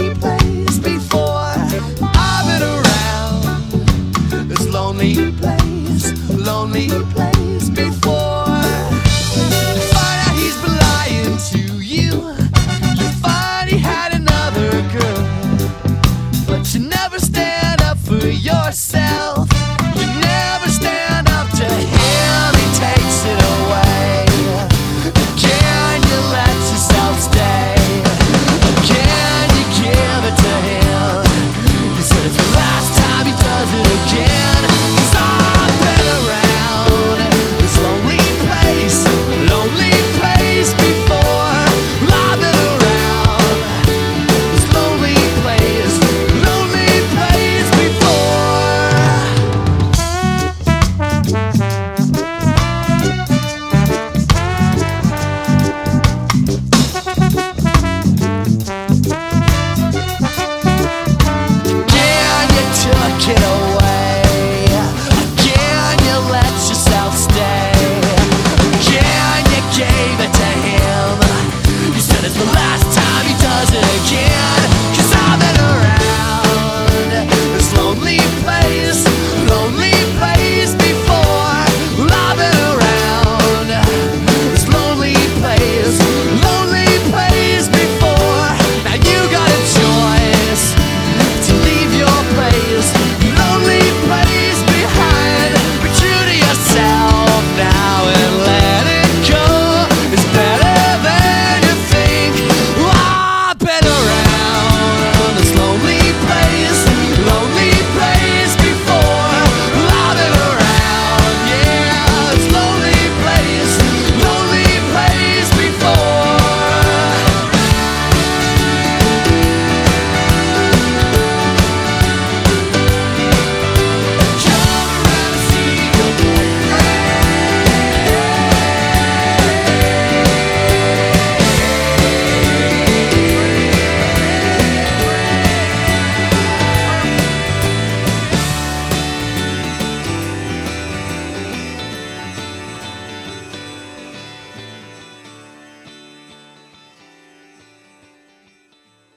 before I've been around this lonely place, lonely place before. You find out he's been lying to you. You find he had another girl, but you never stand up for yourself.